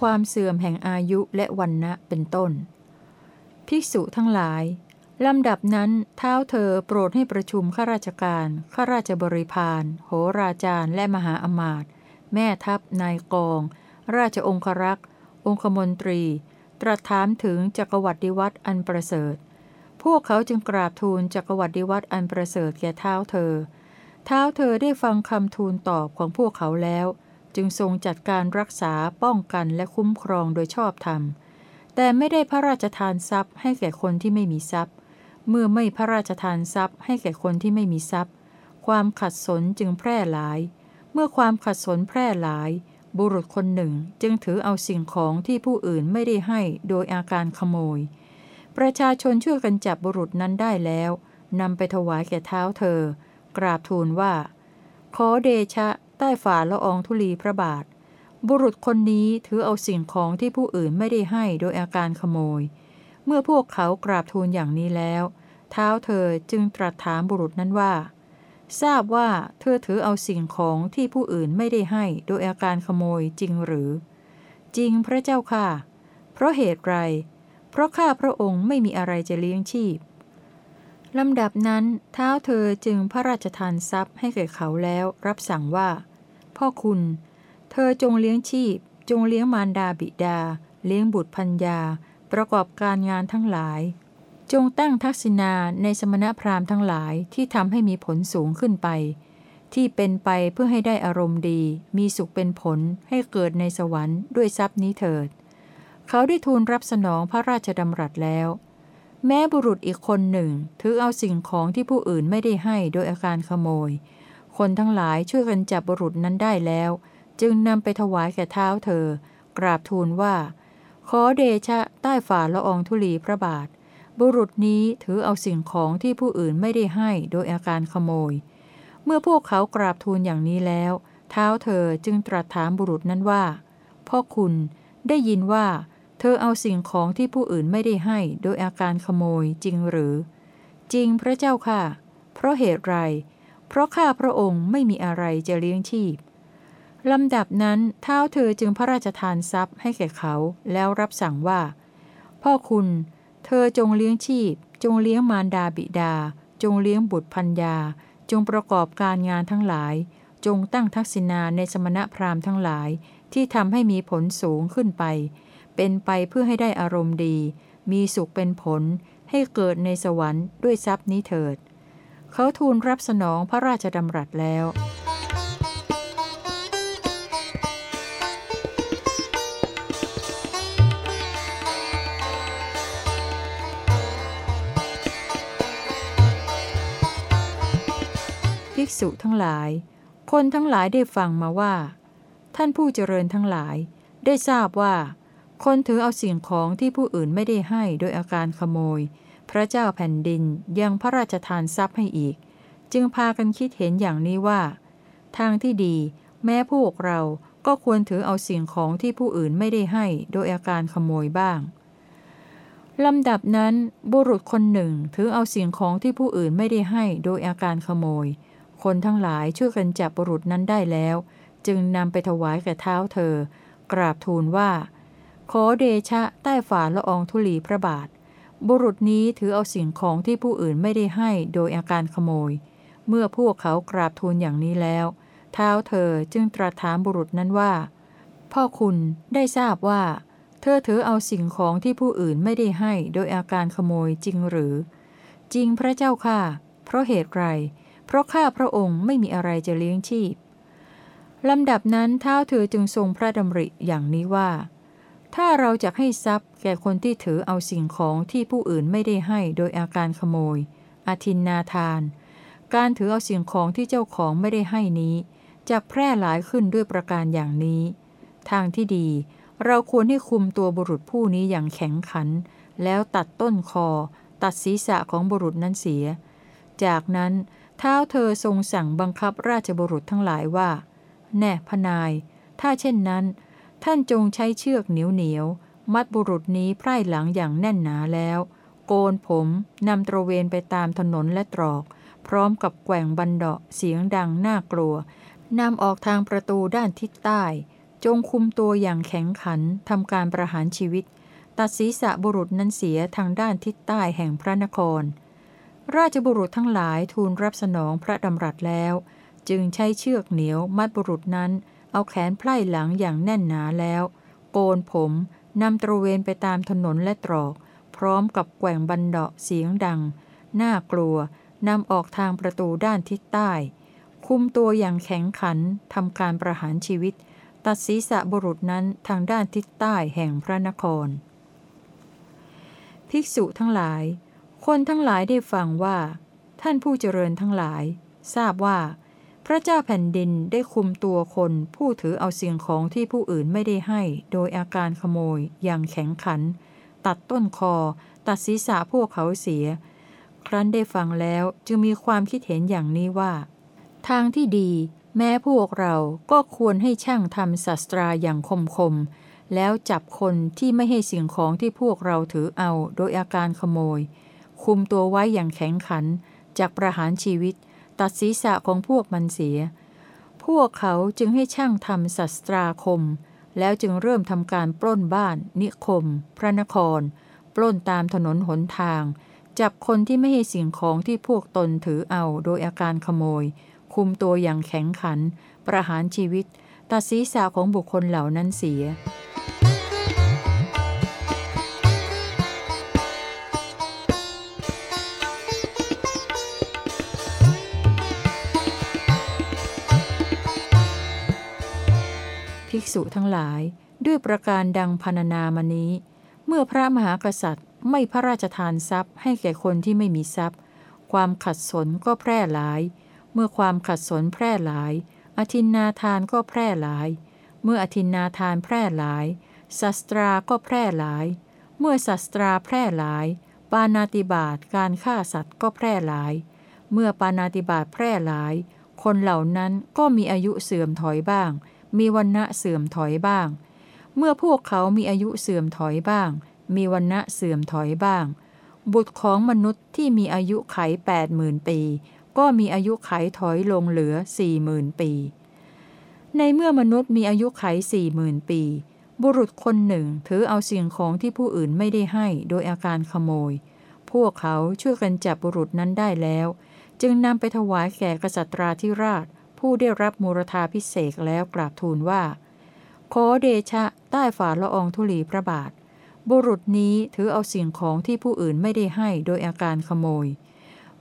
ความเสื่อมแห่งอายุและวันนะเป็นต้น ภิกษุทั้งหลาย ลำดับนั้นเท้าเธอโปรดให้ประชุมข้าราชการข้าราชบริพารโหราจารย์และมหาอมาตย์แม่ทัพนายกอง ราชองครักษ์ องคมนตรี ตรัสถามถึงจักรวรรดิวัตอันประเสริฐ พวกเขาจึงกราบทูลจักรวรรดิวัตอันประเสริฐแก่เท้าเธอ เท้าเธอได้ฟังคำทูลตอบของพวกเขาแล้ว จึงทรงจัดการรักษาป้องกันและคุ้มครองโดยชอบธรรม แต่ไม่ได้พระราชทานทรัพย์ให้แก่คนที่ไม่มีทรัพย์ เมื่อไม่พระราชทานทรัพย์ให้แก่คนที่ไม่มีทรัพย์ ความขัดสนจึงแพร่หลาย เมื่อความขัดสนแพร่หลาย บุรุษคนหนึ่งจึงถือเอาสิ่งของที่ผู้อื่นไม่ได้ให้โดยอาการขโมย ประชาชนช่วยกันจับบุรุษนั้นได้แล้วนำไปถวายแก่เท้าเธอกราบทูลว่า ขอเดชะ ใต้ฝ่าละอองธุลีพระบาท บุรุษคนนี้ถือเอาสิ่งของที่ผู้อื่นไม่ได้ให้โดยอาการขโมย เมื่อพวกเขากราบทูลอย่างนี้แล้ว เท้าเธอจึงตรัสถามบุรุษนั้นว่า ทราบว่าเธอถือเอาสิ่งของที่ผู้อื่นไม่ได้ให้โดยอาการขโมยจริงหรือ จริงพระเจ้าค่ะ เพราะเหตุไร เพราะข้าพระองค์ไม่มีอะไรจะเลี้ยงชีพ ลำดับนั้นเท้าเธอจึงพระราชทานทรัพย์ให้แก่เขาแล้วรับสั่งว่า พ่อคุณ เธอจงเลี้ยงชีพ จงเลี้ยงมารดาบิดา เลี้ยงบุตรพัญญา ประกอบการงานทั้งหลาย จงตั้งทักษิณาในสมณพราหมณ์ทั้งหลายที่ทำให้มีผลสูงขึ้นไป ที่เป็นไปเพื่อให้ได้อารมณ์ดี มีสุขเป็นผลให้เกิดในสวรรค์ด้วยทรัพย์นี้เถิด เขาได้ทูลรับสนองพระราชดำรัสแล้ว แม้บุรุษอีกคนหนึ่ง ถือเอาสิ่งของที่ผู้อื่นไม่ได้ให้โดยอาการขโมย คนทั้งหลายช่วยกันจับบุรุษนั้นได้แล้ว จึงนำไปถวายแก่เท้าเธอ กราบทูลว่า ขอเดชะใต้ฝ่าละอองธุลีพระบาท บุรุษนี้ถือเอาสิ่งของที่ผู้อื่นไม่ได้ให้โดยอาการขโมย เมื่อพวกเขากราบทูลอย่างนี้แล้ว เท้าเธอจึงตรัสถามบุรุษนั้นว่า พ่อคุณได้ยินว่า เธอเอาสิ่งของที่ผู้อื่นไม่ได้ให้โดยอาการขโมยจริงหรือ จริงพระเจ้าค่ะ เพราะเหตุไร เพราะข้าพระองค์ไม่มีอะไรจะเลี้ยงชีพลำดับนั้นเท้าเธอจึงพระราชทานทรัพย์ให้แก่เขาแล้วรับสั่งว่า พ่อคุณ เธอจงเลี้ยงชีพ จงเลี้ยงมารดาบิดา จงเลี้ยงบุตรพัญญาจงประกอบการงานทั้งหลาย จงตั้งทักษิณาในสมณพราหมณ์ทั้งหลายที่ทำให้มีผลสูงขึ้นไป เป็นไปเพื่อให้ได้อารมณ์ดี มีสุขเป็นผล ให้เกิดในสวรรค์ด้วยทรัพย์นี้เถิด เขาทูลรับสนองพระราชดำรัสแล้วภิกษุทั้งหลาย คนทั้งหลายได้ฟังมาว่า ท่านผู้เจริญทั้งหลายได้ทราบว่า คนถือเอาสิ่งของที่ผู้อื่นไม่ได้ให้โดยอาการขโมย พระเจ้าแผ่นดินยังพระราชทานทรัพย์ให้อีก จึงพากันคิดเห็นอย่างนี้ว่า ทางที่ดี แม้พวกเราก็ควรถือเอาสิ่งของที่ผู้อื่นไม่ได้ให้โดยอาการขโมยบ้างลำดับนั้นบุรุษคนหนึ่งถือเอาสิ่งของที่ผู้อื่นไม่ได้ให้โดยอาการขโมย คนทั้งหลายช่วยกันจับบุรุษนั้นได้แล้ว จึงนำไปถวายแก่เท้าเธอ กราบทูลว่า ขอเดชะใต้ฝ่าละอองธุลีพระบาท บุรุษนี้ถือเอาสิ่งของที่ผู้อื่นไม่ได้ให้โดยอาการขโมย เมื่อพวกเขากราบทูลอย่างนี้แล้ว เท้าเธอจึงตรัสถามบุรุษนั้นว่า พ่อคุณได้ทราบว่า เธอถือเอาสิ่งของที่ผู้อื่นไม่ได้ให้โดยอาการขโมยจริงหรือ จริงพระเจ้าค่ะ เพราะเหตุไร เพราะข้าพระองค์ไม่มีอะไรจะเลี้ยงชีพลำดับนั้นเท้าเธอจึงทรงพระดำริอย่างนี้ว่า ถ้าเราจะให้ทรัพย์แก่คนที่ถือเอาสิ่งของที่ผู้อื่นไม่ได้ให้โดยอาการขโมย อาทินนาทาน การถือเอาสิ่งของที่เจ้าของไม่ได้ให้นี้จะแพร่หลายขึ้นด้วยประการอย่างนี้ ทางที่ดี เราควรให้คุมตัวบุรุษผู้นี้อย่างแข็งขัน แล้วตัดต้นคอ ตัดศีรษะของบุรุษนั้นเสีย จากนั้นเท้าเธอทรงสั่งบังคับราชบุรุษทั้งหลายว่า แน่พนาย ถ้าเช่นนั้น ท่านจงใช้เชือกเหนียวเหนียว มัดบุรุษนี้ไพร่หลังอย่างแน่นหนาแล้ว โกนผมนำตระเวนไปตามถนนและตรอก พร้อมกับแกว่งบันเดาะเสียงดังน่ากลัวนำออกทางประตูด้านทิศใต้ จงคุมตัวอย่างแข็งขันทำการประหารชีวิต ตัดศีรษะบุรุษนั้นเสียทางด้านทิศใต้แห่งพระนคร ราชบุรุษทั้งหลายทูลรับสนองพระดำรัสแล้ว จึงใช้เชือกเหนียวมัดบุรุษนั้น เอาแขนไพล่หลังอย่างแน่นหนาแล้ว โกนผมนำตระเวนไปตามถนนและตรอก พร้อมกับแกว่งบันเดาะเสียงดัง น่ากลัวนำออกทางประตูด้านทิศใต้ คุมตัวอย่างแข็งขันทำการประหารชีวิต ตัดศีรษะบุรุษนั้นทางด้านทิศใต้แห่งพระนคร ภิกษุทั้งหลาย คนทั้งหลายได้ฟังว่า ท่านผู้เจริญทั้งหลาย ทราบว่า พระเจ้าแผ่นดินได้คุมตัวคนผู้ถือเอาสิ่งของที่ผู้อื่นไม่ได้ให้ โดยอาการขโมยอย่างแข็งขัน ตัดต้นคอ ตัดศีรษะพวกเขาเสีย ครั้นได้ฟังแล้วจึงมีความคิดเห็นอย่างนี้ว่า ทางที่ดี แม้พวกเราก็ควรให้ช่างทำศาสตราอย่างคมคมแล้วจับคนที่ไม่ให้สิ่งของที่พวกเราถือเอาโดยอาการขโมย คุมตัวไว้อย่างแข็งขันจากประหารชีวิต ตัดศีรษะของพวกมันเสีย พวกเขาจึงให้ช่างทำศาสตราคม แล้วจึงเริ่มทำการปล้นบ้าน นิคม พระนคร ปล้นตามถนนหนทาง จับคนที่ไม่ให้สิ่งของที่พวกตนถือเอาโดยอาการขโมย คุมตัวอย่างแข็งขัน ประหารชีวิต ตัดศีรษะของบุคคลเหล่านั้นเสีย ภิกษุทั้งหลาย ด้วยประการดังพรรณนามานี้ เมื่อพระมหากษัตริย์ไม่พระราชทานทรัพย์ ให้แก่คนที่ไม่มีทรัพย์ ความขัดสนก็แพร่หลาย เมื่อความขัดสนแพร่หลาย อธินนาทานก็แพร่หลาย เมื่ออธินนาทานแพร่หลายศัสตราก็แพร่หลาย เมื่อศัสตราแพร่หลาย ปานาติบาตการฆ่าสัตว์ก็แพร่หลาย เมื่อปานาติบาตแพร่หลาย คนเหล่านั้นก็มีอายุเสื่อมถอยบ้าง มีวันณะเสื่อมถอยบ้าง เมื่อพวกเขามีอายุเสื่อมถอยบ้าง มีวันณะเสื่อมถอยบ้าง บุตรของมนุษย์ที่มีอายุไขแปดหมื่นปี ก็มีอายุไขถอยลงเหลือสี่หมื่นปี ในเมื่อมนุษย์มีอายุไขสี่หมื่นปี บุรุษคนหนึ่งถือเอาสิ่งของที่ผู้อื่นไม่ได้ให้โดยอาการขโมย พวกเขาช่วยกันจับบุรุษนั้นได้แล้ว จึงนำไปถวายแก่กษัตราธิราช ผู้ได้รับมูรธาพิเศษแล้วกราบทูลว่า ขอเดชะใต้ฝ่าละอองธุลีพระบาท บุรุษนี้ถือเอาสิ่งของที่ผู้อื่นไม่ได้ให้โดยอาการขโมย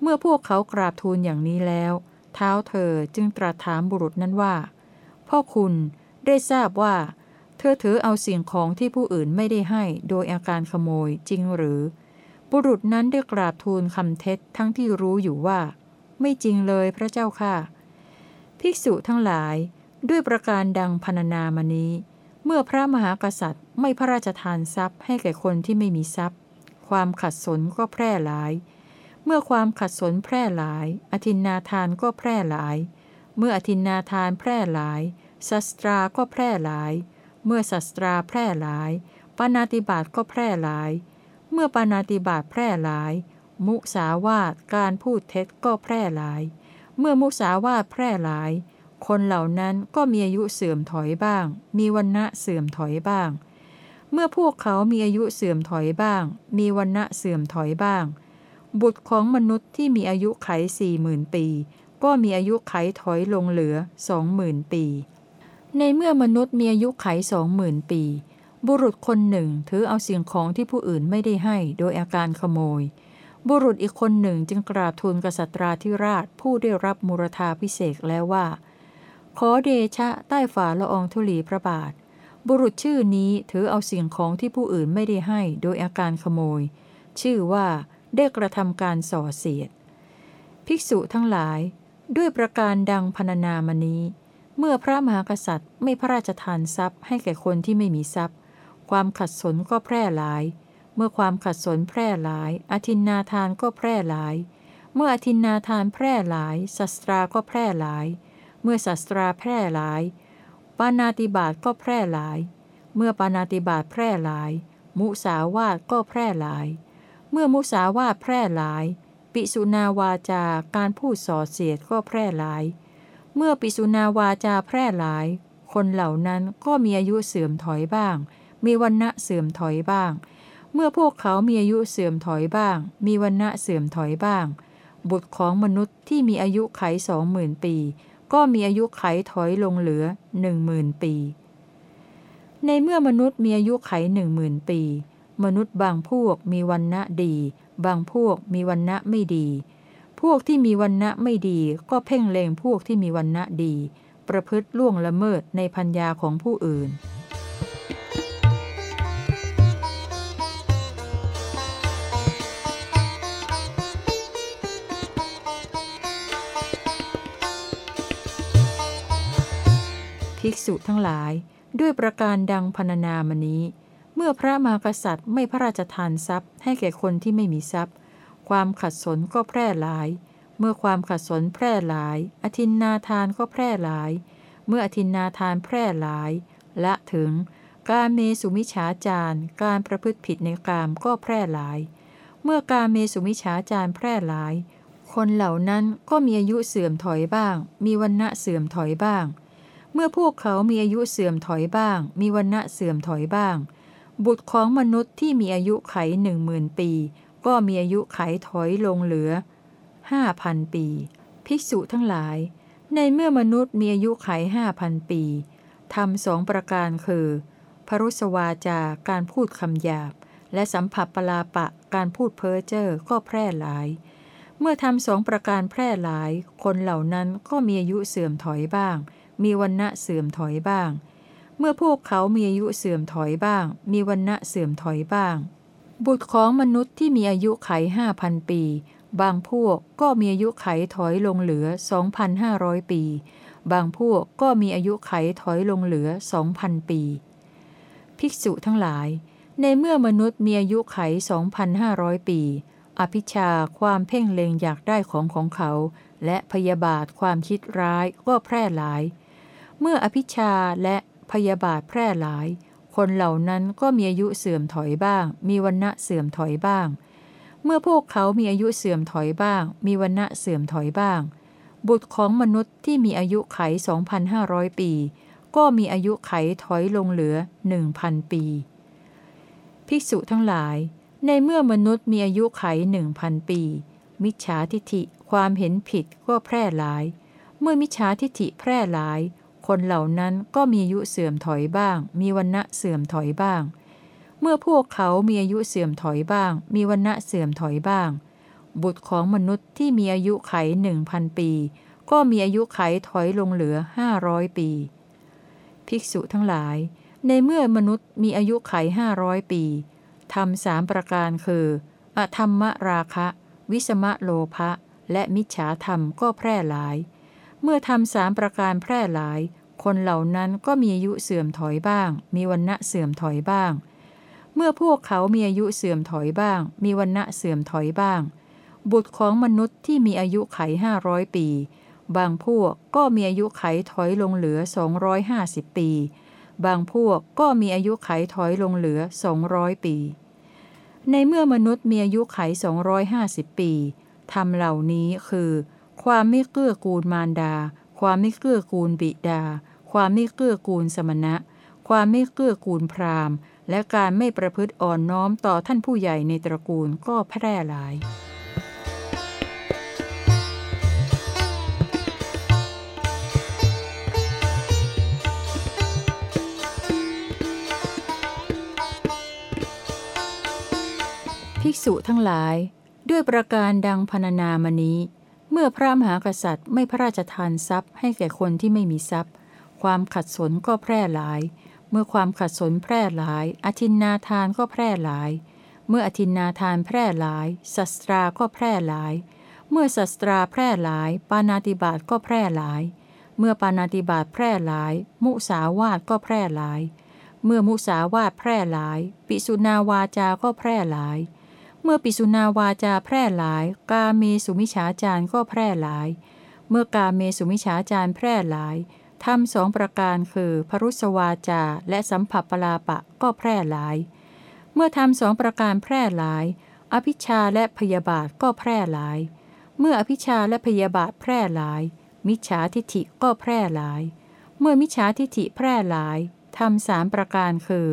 เมื่อพวกเขากราบทูลอย่างนี้แล้ว เท้าเธอจึงตรัสถามบุรุษนั้นว่า พ่อคุณได้ทราบว่า เธอถือเอาสิ่งของที่ผู้อื่นไม่ได้ให้โดยอาการขโมยจริงหรือ บุรุษนั้นได้กราบทูลคำเท็จทั้งที่รู้อยู่ว่า ไม่จริงเลยพระเจ้าค่ะ ภิกษุทั้งหลาย ด้วยประการดังพรรณนามานี้ เมื่อพระมหากษัตริย์ไม่พระราชทานทรัพย์ให้แก่คนที่ไม่มีทรัพย์ ความขัดสนก็แพร่หลาย เมื่อความขัดสนแพร่หลาย อธินนาทานก็แพร่หลาย เมื่ออธินนาทานแพร่หลายศัสตราก็แพร่หลาย เมื่อศัสตราแพร่หลาย ปานาติบาตก็แพร่หลาย เมื่อปานาติบาตแพร่หลาย มุสาวาทการพูดเท็จก็แพร่หลาย เมื่อมุสาวาทแพร่หลาย คนเหล่านั้นก็มีอายุเสื่อมถอยบ้าง มีวันณะเสื่อมถอยบ้าง เมื่อพวกเขามีอายุเสื่อมถอยบ้าง มีวันณะเสื่อมถอยบ้าง บุตรของมนุษย์ที่มีอายุไขสี่หมื่นปี ก็มีอายุไขถอยลงเหลือสองหมื่นปี ในเมื่อมนุษย์มีอายุไขสองหมื่นปี บุรุษคนหนึ่งถือเอาสิ่งของที่ผู้อื่นไม่ได้ให้โดยอาการขโมย บุรุษอีกคนหนึ่งจึงกราบทูลกษัตราธิราชผู้ได้รับมูรธาพิเศษแล้วว่า ขอเดชะใต้ฝ่าละอองธุลีพระบาท บุรุษชื่อนี้ถือเอาสิ่งของที่ผู้อื่นไม่ได้ให้โดยอาการขโมย ชื่อว่าได้กระทำการส่อเสียด ภิกษุทั้งหลาย ด้วยประการดังพรรณนามานี้ เมื่อพระมหากษัตริย์ไม่พระราชทานทรัพย์ให้แก่คนที่ไม่มีทรัพย์ ความขัดสนก็แพร่หลาย เมื่อความขัดสนแพร่หลาย อธินนาทานก็แพร่หลาย เมื่ออธินนาทานแพร่หลายศัตราก็แพร่หลาย เมื่อศัตราแพร่หลาย ปานาติบาตก็แพร่หลาย เมื่อปานาติบาตแพร่หลาย มุสาวาทก็แพร่หลาย เมื่อมุสาวาทแพร่หลาย ปิสุนาวาจาการพูดส่อเสียดก็แพร่หลาย เมื่อปิสุนาวาจาแพร่หลายคคนเหล่านั้นก็มีอายุเสื่อมถอยบ้าง มีวันณะเสื่อมถอยบ้าง เมื่อพวกเขามีอายุเสื่อมถอยบ้าง มีวันณะเสื่อมถอยบ้าง บุตรของมนุษย์ที่มีอายุไขสองหมื่นปี ก็มีอายุไขถอยลงเหลือหนึ่งหมื่นปี ในเมื่อมนุษย์มีอายุไขหนึ่งหมื่นปี มนุษย์บางพวกมีวันณะดี บางพวกมีวันณะไม่ดี พวกที่มีวันณะไม่ดี ก็เพ่งเลงพวกที่มีวันณะดี ประพฤติล่วงละเมิดในพัญญาของผู้อื่น ภิกษุทั้งหลาย ด้วยประการดังพรรณนามนี้ เมื่อพระมหากษัตริย์ไม่พระราชทานทรัพย์ ให้แก่คนที่ไม่มีทรัพย์ ความขัดสนก็แพร่หลาย เมื่อความขัดสนแพร่หลาย อธินนาทานก็แพร่หลาย เมื่ออธินนาทานแพร่หลาย ละถึง การเมสุมิฉาจารการประพฤติผิดในกามก็แพร่หลาย เมื่อการเมสุมิฉาจารแพร่หลาย คนเหล่านั้นก็มีอายุเสื่อมถอยบ้าง มีวันณะเสื่อมถอยบ้าง เมื่อพวกเขามีอายุเสื่อมถอยบ้าง มีวันณะเสื่อมถอยบ้าง บุตรของมนุษย์ที่มีอายุไขหนึ่งหมื่นปี ก็มีอายุไขถอยลงเหลือห้าพันปี ภิกษุทั้งหลาย ในเมื่อมนุษย์มีอายุไขห้าพันปีทำสองประการคือ พรุสวาจาการพูดคำหยาบ และสัมผัสปลาปะการพูดเพ้อเจ้อก็แพร่หลาย เมื่อทำสองประการแพร่หลาย คนเหล่านั้นก็มีอายุเสื่อมถอยบ้าง มีวันณะเสื่อมถอยบ้าง เมื่อพวกเขามีอายุเสื่อมถอยบ้าง มีวันณะเสื่อมถอยบ้าง บุตรของมนุษย์ที่มีอายุไขห้าพันปี บางพวกก็มีอายุไขถอยลงเหลือ 2,500 ปี บางพวกก็มีอายุไขถอยลงเหลือ 2,000 ปี ภิกษุทั้งหลาย ในเมื่อมนุษย์มีอายุไข 2,500 ปีอภิชาความเพ่งเล็งอยากได้ของของเขา และพยาบาทความคิดร้ายก็แพร่หลาย เมื่ออภิชาและพยาบาทแพร่หลาย คนเหล่านั้นก็มีอายุเสื่อมถอยบ้าง มีวันณะเสื่อมถอยบ้าง เมื่อพวกเขามีอายุเสื่อมถอยบ้าง มีวันณะเสื่อมถอยบ้าง บุตรของมนุษย์ที่มีอายุไข 2,500 ปี ก็มีอายุไขถอยลงเหลือ 1,000 ปี ภิกษุทั้งหลาย ในเมื่อมนุษย์มีอายุไขหนึ่งพันปี มิจฉาทิฐิความเห็นผิดก็แพร่หลาย เมื่อมิจฉาทิฐิแพร่หลาย คนเหล่านั้นก็มีอายุเสื่อมถอยบ้าง มีวันณะเสื่อมถอยบ้าง เมื่อพวกเขามีอายุเสื่อมถอยบ้าง มีวันณะเสื่อมถอยบ้าง บุตรของมนุษย์ที่มีอายุไขหนึ่งพันปี ก็มีอายุไขถอยลงเหลือห้าร้อยปี ภิกษุทั้งหลาย ในเมื่อมนุษย์มีอายุไขห้าร้อยปีทำสามประการคืออธรรมราคะ วิสมะโลภะและมิจฉาธรรมก็แพร่หลาย เมื่อทำสามประการแพร่หลาย คนเหล่านั้นก็มีอายุเสื่อมถอยบ้าง มีวันณะเสื่อมถอยบ้าง เมื่อพวกเขามีอายุเสื่อมถอยบ้าง มีวันณะเสื่อมถอยบ้าง บุตรของมนุษย์ที่มีอายุไขห้าร้อยปี บางพวกก็มีอายุไขถอยลงเหลือ 250 ปี บางพวกก็มีอายุไขถอยลงเหลือ 200 ปี ในเมื่อมนุษย์มีอายุไข 250 ปีทำเหล่านี้คือ ความไม่เกื้อกูลมารดา ความไม่เกื้อกูลบิดา ความไม่เกื้อกูลสมณะ ความไม่เกื้อกูลพราหมณ์ และการไม่ประพฤติอ่อนน้อมต่อท่านผู้ใหญ่ในตระกูลก็แพร่หลายภิกษุทั้งหลาย ด้วยประการดังพรรณนามานี้ เมื่อพระมหากษัตริย์ไม่พระราชทานทรัพย์ให้แก่คนที่ไม่มีทรัพย์ ความขัดสนก็แพร่หลาย เมื่อความขัดสนแพร่หลาย อธินนาทานก็แพร่หลาย เมื่ออธินนาทานแพร่หลายสัตราก็แพร่หลาย เมื่อสัตราแพร่หลาย ปานาติบาตก็แพร่หลาย เมื่อปานาติบาตแพร่หลาย มุสาวาทก็แพร่หลาย เมื่อมุสาวาทแพร่หลาย ปิสุนาวาจาก็แพร่หลาย เมื่อปิสุนาวาจาแพร่หลาย กาเมสุมิฉาจารก็แพร่หลาย เมื่อกาเมสุมิฉาจารแพร่หลายทำสองประการคือ พรุสวาจาและสัมผัสปลาปะก็แพร่หลาย เมื่อทำสองประการแพร่หลาย อภิชาและพยาบาทก็แพร่หลาย เมื่ออภิชาและพยาบาทแพร่หลาย มิจฉาทิฐิก็แพร่หลาย เมื่อมิจฉาทิฐิแพร่หลายทำสามประการคือ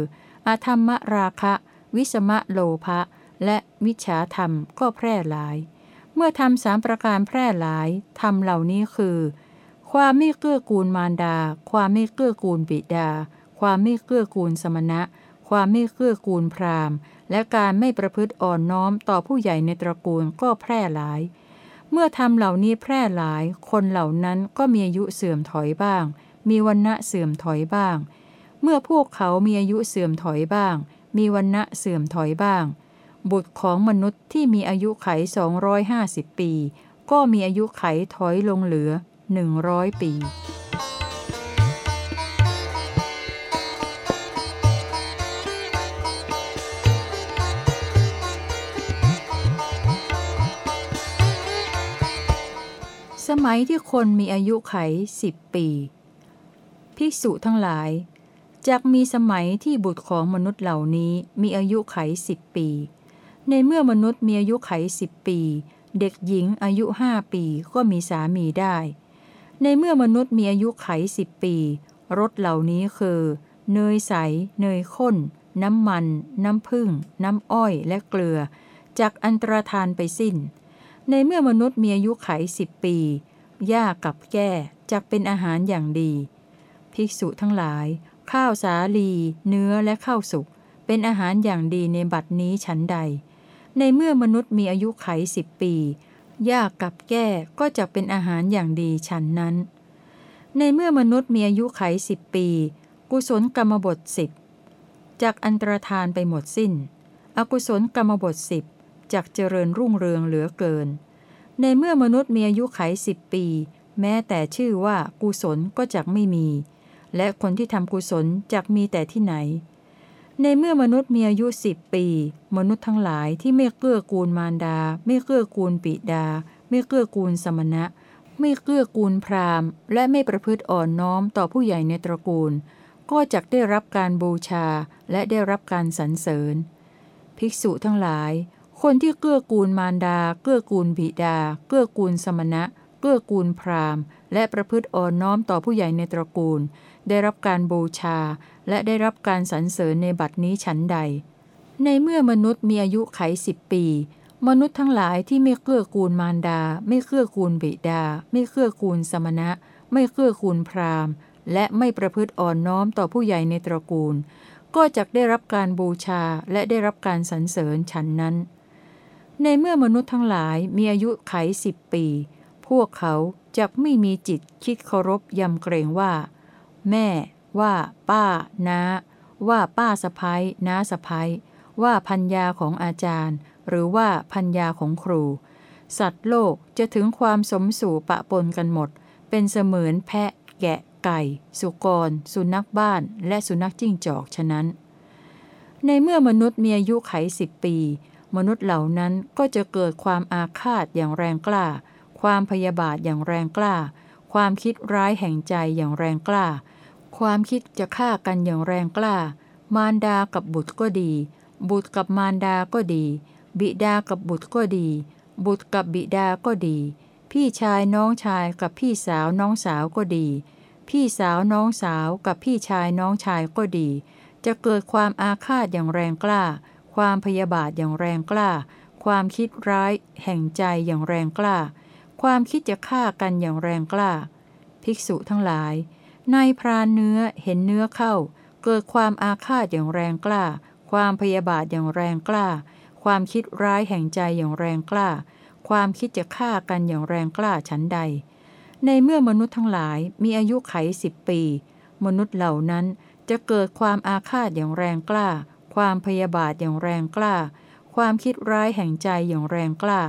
อาธรรมราคะ วิสมะโลภะ และมิจฉาธรรมก็แพร่หลาย เมื่อทำสามประการแพร่หลายทำเหล่านี้คือ ความไม่เกื้อกูลมารดา ความไม่เกื้อกูลบิดา ความไม่เกื้อกูลสมณะ ความไม่เกื้อกูลพราหมณ์ และการไม่ประพฤติอ่อนน้อมต่อผู้ใหญ่ในตระกูลก็แพร่หลาย เมื่อทำเหล่านี้แพร่หลาย คนเหล่านั้นก็มีอายุเสื่อมถอยบ้าง มีวันณะเสื่อมถอยบ้าง เมื่อพวกเขามีอายุเสื่อมถอยบ้าง มีวันณะเสื่อมถอยบ้าง บุตรของมนุษย์ที่มีอายุไข 250 ปี ก็มีอายุไขถอยลงเหลือ 100 ปีสมัยที่คนมีอายุไขสิบปี ภิกษุทั้งหลายจากมีสมัยที่บุตรของมนุษย์เหล่านี้มีอายุไขสิบปี ในเมื่อมนุษย์มีอายุไขสิบปี เด็กหญิงอายุห้าปีก็มีสามีได้ ในเมื่อมนุษย์มีอายุไขสิบปีรสเหล่านี้คือ เนยใส เนยข้น น้ำมัน น้ำผึ้งน้ำอ้อยและเกลือจากอันตรธานไปสิ้น ในเมื่อมนุษย์มีอายุไขสิบปีหญ้ากับแก้จักเป็นอาหารอย่างดี ภิกษุทั้งหลาย ข้าวสาลี เนื้อและข้าวสุก เป็นอาหารอย่างดีในบัดนี้ฉันใด ในเมื่อมนุษย์มีอายุไขสิบปีหญ้ากับแก้ก็จะเป็นอาหารอย่างดีฉันนั้น ในเมื่อมนุษย์มีอายุไขสิบปี กุศลกรรมบทสิบจากอันตรธานไปหมดสิ้น อกุศลกรรมบทสิบจากเจริญรุ่งเรืองเหลือเกิน ในเมื่อมนุษย์มีอายุไขสิบปี แม้แต่ชื่อว่ากุศลก็จักไม่มี และคนที่ทำกุศลจักมีแต่ที่ไหน ในเมื่อมนุษย์มีอายุสิบปี มนุษย์ทั้งหลายที่ไม่เกื้อกูลมารดา ไม่เกื้อกูลปิดา ไม่เกื้อกูลสมณะ ไม่เกื้อกูลพราหมณ์ และไม่ประพฤติอ่อนน้อมต่อผู้ใหญ่ในตระกูล ก็จักได้รับการบูชาและได้รับการสรรเสริญ ภิกษุทั้งหลาย คนที่เกื้อกูลมารดา เกื้อกูลบิดา เกื้อกูลสมณะ เกื้อกูลพราหมณ์ และประพฤติอ่อนน้อมต่อผู้ใหญ่ในตระกูล ได้รับการบูชา และได้รับการสรรเสริญในบัดนี้ฉันใด ในเมื่อมนุษย์มีอายุไขสิบปี มนุษย์ทั้งหลายที่ไม่เกื้อกูลมารดา ไม่เกื้อกูลบิดา ไม่เกื้อกูลสมณะ ไม่เกื้อกูลพราหมณ์ และไม่ประพฤติอ่อนน้อมต่อผู้ใหญ่ในตระกูล ก็จะได้รับการบูชาและได้รับการสรรเสริญฉันนั้น ในเมื่อมนุษย์ทั้งหลายมีอายุไขสิบปี พวกเขาจะไม่มีจิตคิดเคารพยำเกรงว่า แม่ ว่า ป้าน้า ว่าป้าสะพ้ยน้าสะพ้ยว่าพัญญาของอาจารย์ หรือว่าพัญญาของครู สัตว์โลกจะถึงความสมสู่ปะปนกันหมด เป็นเสมือนแพะ แกะ ไก่ สุกร สุนัขบ้าน และสุนัขจิ้งจอกฉะนั้น ในเมื่อมนุษย์มีอายุไขสิบปี มนุษย์เหล่านั้นก็จะเกิดความอาฆาตอย่างแรงกล้า ความพยาบาทอย่างแรงกล้า ความคิดร้ายแห่งใจอย่างแรงกล้า ความคิดจะฆ่ากันอย่างแรงกล้า มารดากับบุตรก็ดี บุตรกับมารดาก็ดี บิดากับบุตรก็ดี บุตรกับบิดาก็ดี พี่ชายน้องชายกับพี่สาวน้องสาวก็ดี พี่สาวน้องสาวกับพี่ชายน้องชายก็ดี จะเกิดความอาฆาตอย่างแรงกล้า ความพยาบาทอย่างแรงกล้า ความคิดร้ายแห่งใจอย่างแรงกล้า ความคิดจะฆ่ากันอย่างแรงกล้า ภิกษุทั้งหลาย นายพรานเนื้อเห็นเนื้อเข้า เกิดความอาฆาตอย่างแรงกล้า ความพยาบาทอย่างแรงกล้า ความคิดร้ายแห่งใจอย่างแรงกล้า ความคิดจะฆ่ากันอย่างแรงกล้าฉันใด ในเมื่อมนุษย์ทั้งหลายมีอายุไขสิบปี มนุษย์เหล่านั้นจะเกิดความอาฆาตอย่างแรงกล้า ความพยาบาทอย่างแรงกล้า ความคิดร้ายแห่งใจอย่างแรงกล้า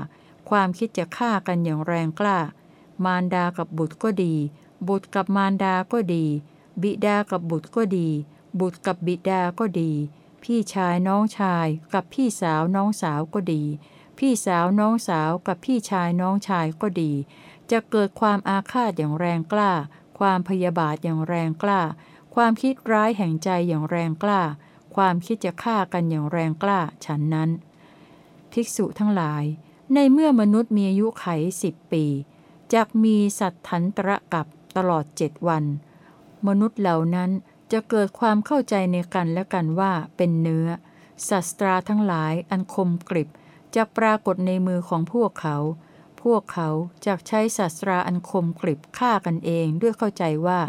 ความคิดจะฆ่ากันอย่างแรงกล้ามารดากับบุตรก็ดี บุตรกับมารดาก็ดี บิดากับบุตรก็ดี บุตรกับบิดาก็ดี พี่ชายน้องชายกับพี่สาวน้องสาวก็ดี พี่สาวน้องสาวกับพี่ชายน้องชายก็ดี จะเกิดความอาฆาตอย่างแรงกล้า ความพยาบาทอย่างแรงกล้า ความคิดร้ายแห่งใจอย่างแรงกล้า ความคิดจะฆ่ากันอย่างแรงกล้าฉันนั้น ภิกษุทั้งหลาย ในเมื่อมนุษย์มีอายุไขสิบปีจักมีสัตถันตระกับ ตลอดเจ็ดวัน มนุษย์เหล่านั้นจะเกิดความเข้าใจในกันและกันว่าเป็นเนื้อสัตราทั้งหลายอันคมกริบจะปรากฏในมือของพวกเขา พวกเขาจะใช้สัตราอันคมกริบฆ่ากันเองด้วยเข้าใจว่า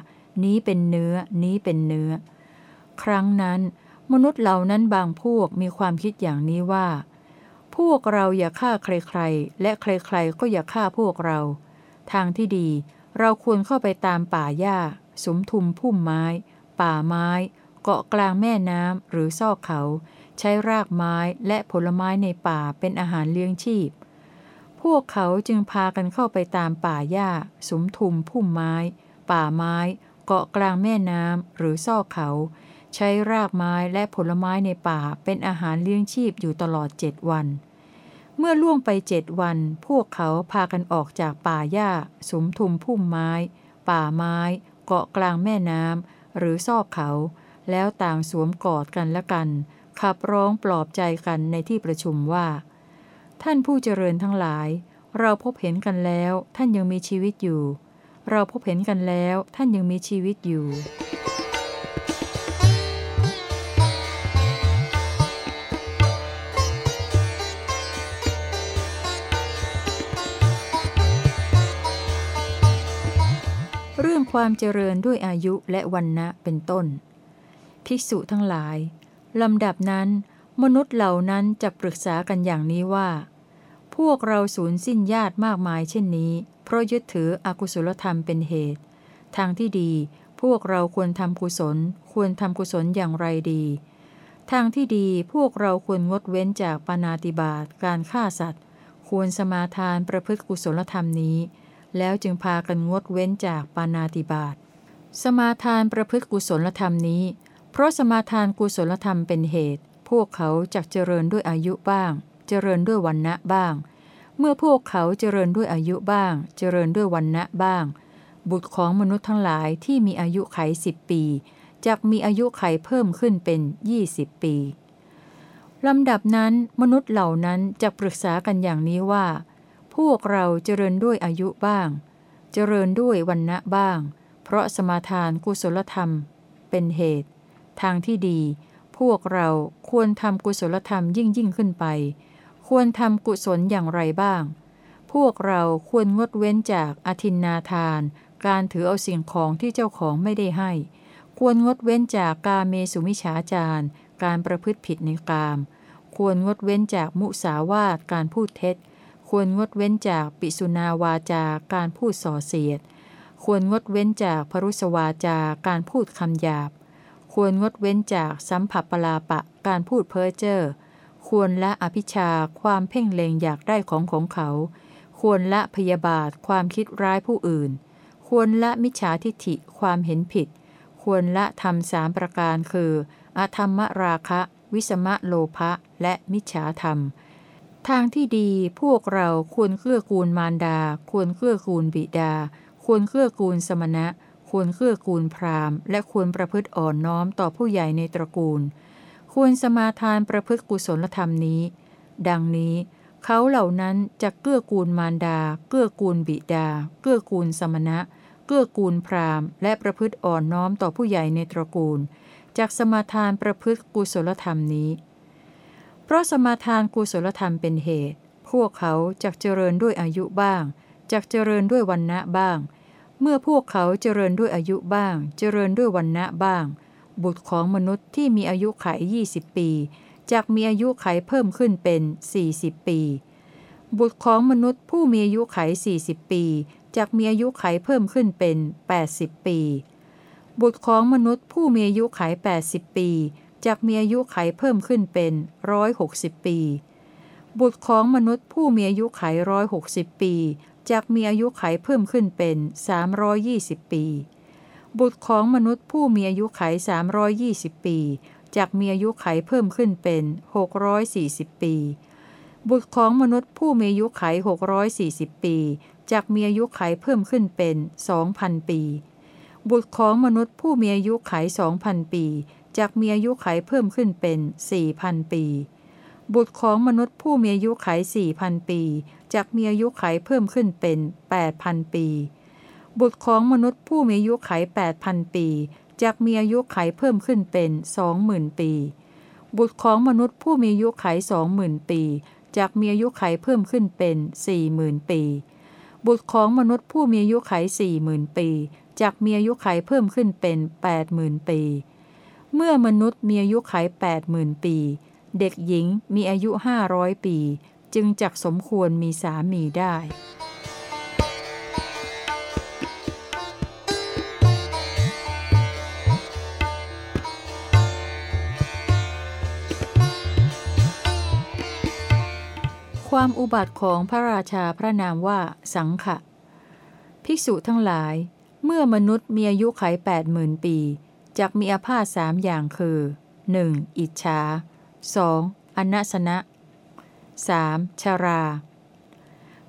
นี้เป็นเนื้อ นี้เป็นเนื้อ ครั้งนั้น มนุษย์เหล่านั้นบางพวกมีความคิดอย่างนี้ว่า พวกเราอย่าฆ่าใครๆ และใครๆ ก็อย่าฆ่าพวกเรา ทางที่ดี เราควรเข้าไปตามป่าหญ้า สมทุมพุ่มไม้ ป่าไม้ เกาะกลางแม่น้ำหรือซอกเขา ใช้รากไม้และผลไม้ในป่าเป็นอาหารเลี้ยงชีพ พวกเขาจึงพากันเข้าไปตามป่าหญ้า สมทุมพุ่มไม้ ป่าไม้ เกาะกลางแม่น้ำหรือซอกเขา ใช้รากไม้และผลไม้ในป่าเป็นอาหารเลี้ยงชีพอยู่ตลอดเจ็ดวัน เมื่อล่วงไปเจ็ดวัน พวกเขาพากันออกจากป่าหญ้าสมทุมพุ่มไม้ ป่าไม้ เกาะกลางแม่น้ำหรือซอกเขา แล้วต่างสวมกอดกันและกัน ขับร้องปลอบใจกันในที่ประชุมว่า ท่านผู้เจริญทั้งหลาย เราพบเห็นกันแล้ว ท่านยังมีชีวิตอยู่ เราพบเห็นกันแล้ว ท่านยังมีชีวิตอยู่ ความเจริญด้วยอายุและวันนะเป็นต้น ภิกษุทั้งหลาย ลำดับนั้น มนุษย์เหล่านั้นจะปรึกษากันอย่างนี้ว่า พวกเราสูญสิ้นญาติมากมายเช่นนี้ เพราะยึดถืออกุศลธรรมเป็นเหตุ ทางที่ดีพวกเราควรทำกุศล ควรทำกุศลอย่างไรดี ทางที่ดีพวกเราควรงดเว้นจากปานาติบาตการฆ่าสัตว์ ควรสมาทานประพฤติกุศลธรรมนี้ แล้วจึงพากันงดเว้นจากปานาติบาตสมาทานประพฤติกุศลธรรมนี้ เพราะสมาทานกุศลธรรมเป็นเหตุ พวกเขาจักเจริญด้วยอายุบ้าง เจริญด้วยวันนะบ้าง เมื่อพวกเขาเจริญด้วยอายุบ้าง เจริญด้วยวันนะบ้าง บุตรของมนุษย์ทั้งหลายที่มีอายุไขสิบปีจักมีอายุไขเพิ่มขึ้นเป็นยี่สิบปีลำดับนั้นมนุษย์เหล่านั้นจะปรึกษากันอย่างนี้ว่า พวกเราเจริญด้วยอายุบ้าง เจริญด้วยวันนะบ้าง เพราะสมาทานกุศลธรรม เป็นเหตุ ทางที่ดี พวกเราควรทำกุศลธรรมยิ่งยิ่งขึ้นไป ควรทำกุศลอย่างไรบ้าง พวกเราควรงดเว้นจากอธินนาทาน การถือเอาสิ่งของที่เจ้าของไม่ได้ให้ ควรงดเว้นจากกาเมสุมิฉาจารการประพฤติผิดในกาม ควรงดเว้นจากมุสาวาทการพูดเท็จ ควรงดเว้นจากปิสุนาวาจาการพูดส่อเสียด ควรงดเว้นจากพรุสวาจาการพูดคำหยาบ ควรงดเว้นจากสัมผัสปลาปะการพูดเพ้อเจ้อ ควรละอภิชาความเพ่งเล็งอยากได้ของของเขา ควรละพยาบาทความคิดร้ายผู้อื่น ควรละมิจฉาทิฏฐิความเห็นผิด ควรละทำสามประการคือ อธรรมราคะ วิสมะโลภะ และมิจฉาธรรม ทางที่ดีพวกเราควรเกื้อกูลมารดา ควรเกื้อกูลบิดา ควรเกื้อกูลสมณะ ควรเกื้อกูลพราหมณ์ และควรประพฤติอ่อนน้อมต่อผู้ใหญ่ในตระกูล ควรสมาทานประพฤติกุศลธรรมนี้ ดังนี้เขาเหล่านั้นจะเกื้อกูลมารดา เกื้อกูลบิดา เกื้อกูลสมณะ เกื้อกูลพราหมณ์ และประพฤติอ่อนน้อมต่อผู้ใหญ่ในตระกูลจากสมาทานประพฤติกุศลธรรมนี้ เพราะสมาทานกุศลธรรมเป็นเหตุ พวกเขาจักเจริญด้วยอายุบ้างจักเจริญด้วยวันนะบ้าง เมื่อพวกเขาเจริญด้วยอายุบ้าง เจริญด้วยวันนะบ้าง บุตรของมนุษย์ที่มีอายุไขยี่สิบปีจักมีอายุไขเพิ่มขึ้นเป็นสี่สิบปี บุตรของมนุษย์ผู้มีอายุไขสี่สิบปีจักมีอายุไขเพิ่มขึ้นเป็นแปดสิบปี บุตรของมนุษย์ผู้มีอายุไขแปดสิบปี จักมีอายุไขเพิ่มขึ้นเป็นร้อยหกสิบปี บุตรของมนุษย์ผู้มีอายุไขร้อยหกสิบปีจักมีอายุไขเพิ่มขึ้นเป็นสามรอยี่สิบปี บุตรของมนุษย์ผู้มีอายุไขสามรอยยี่สิบปีจักมีอายุไขเพิ่มขึ้นเป็นหกร้อยสี่สิบปี บุตรของมนุษย์ผู้มีอายุไขหกร้อยสี่สิบปีจักมีอายุไขเพิ่มขึ้นเป็นสองพันปี บุตรของมนุษย์ผู้มีอายุไขสองพันปี จักมีอายุไขเพิ่มขึ้นเป็นสี่พันปี บุตรของมนุษย์ผู้มีอายุไขสี่พันปีจักมีอายุไขเพิ่มขึ้นเป็นแปดพันปี บุตรของมนุษย์ผู้มีอายุไขแปดพันปีจากมีอายุไขเพิ่มขึ้นเป็นสองหมื่นปี บุตรของมนุษย์ผู้มีอายุไขสองหมื่นปีจากมีอายุไขเพิ่มขึ้นเป็นสี่หมื่นปี บุตรของมนุษย์ผู้มีอายุไขสี่หมื่นปีจากมีอายุไขเพิ่มขึ้นเป็นแปดหมื่นปี เมื่อมนุษย์มีอายุไขแปดหมื่นปี เด็กหญิงมีอายุห้าร้อยปี จึงจักสมควรมีสามีได้ความอุบัติของพระราชาพระนามว่าสังขะ ภิกษุทั้งหลาย เมื่อมนุษย์มีอายุไขแปดหมื่นปี จักมีอาพาธสามอย่างคือ 1. อิจฉา 2. อนัสนะ 3. ชารา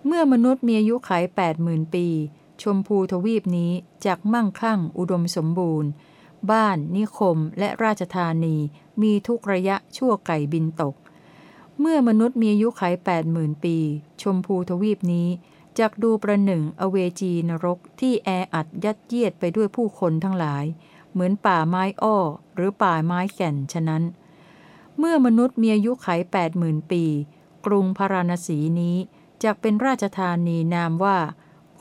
เมื่อมนุษย์มีอายุขแปดหมื่นปี ชมพูทวีปนี้จักมั่งคั่ง อุดมสมบูรณ์ บ้าน นิคม และราชธานีมีทุกระยะชั่วไก่บินตก เมื่อมนุษย์มีอายุขแปดหมื่นปี ชมพูทวีปนี้จักดูประหนึ่งอเวจีนรกที่แออัดยัดเยียดไปด้วยผู้คนทั้งหลาย เหมือนป่าไม้อ้อ หรือป่าไม้แก่นฉะนั้น เมื่อมนุษย์มีอายุไขแปดหมื่นปี กรุงพาราณสีนี้จักเป็นราชธานีนามว่า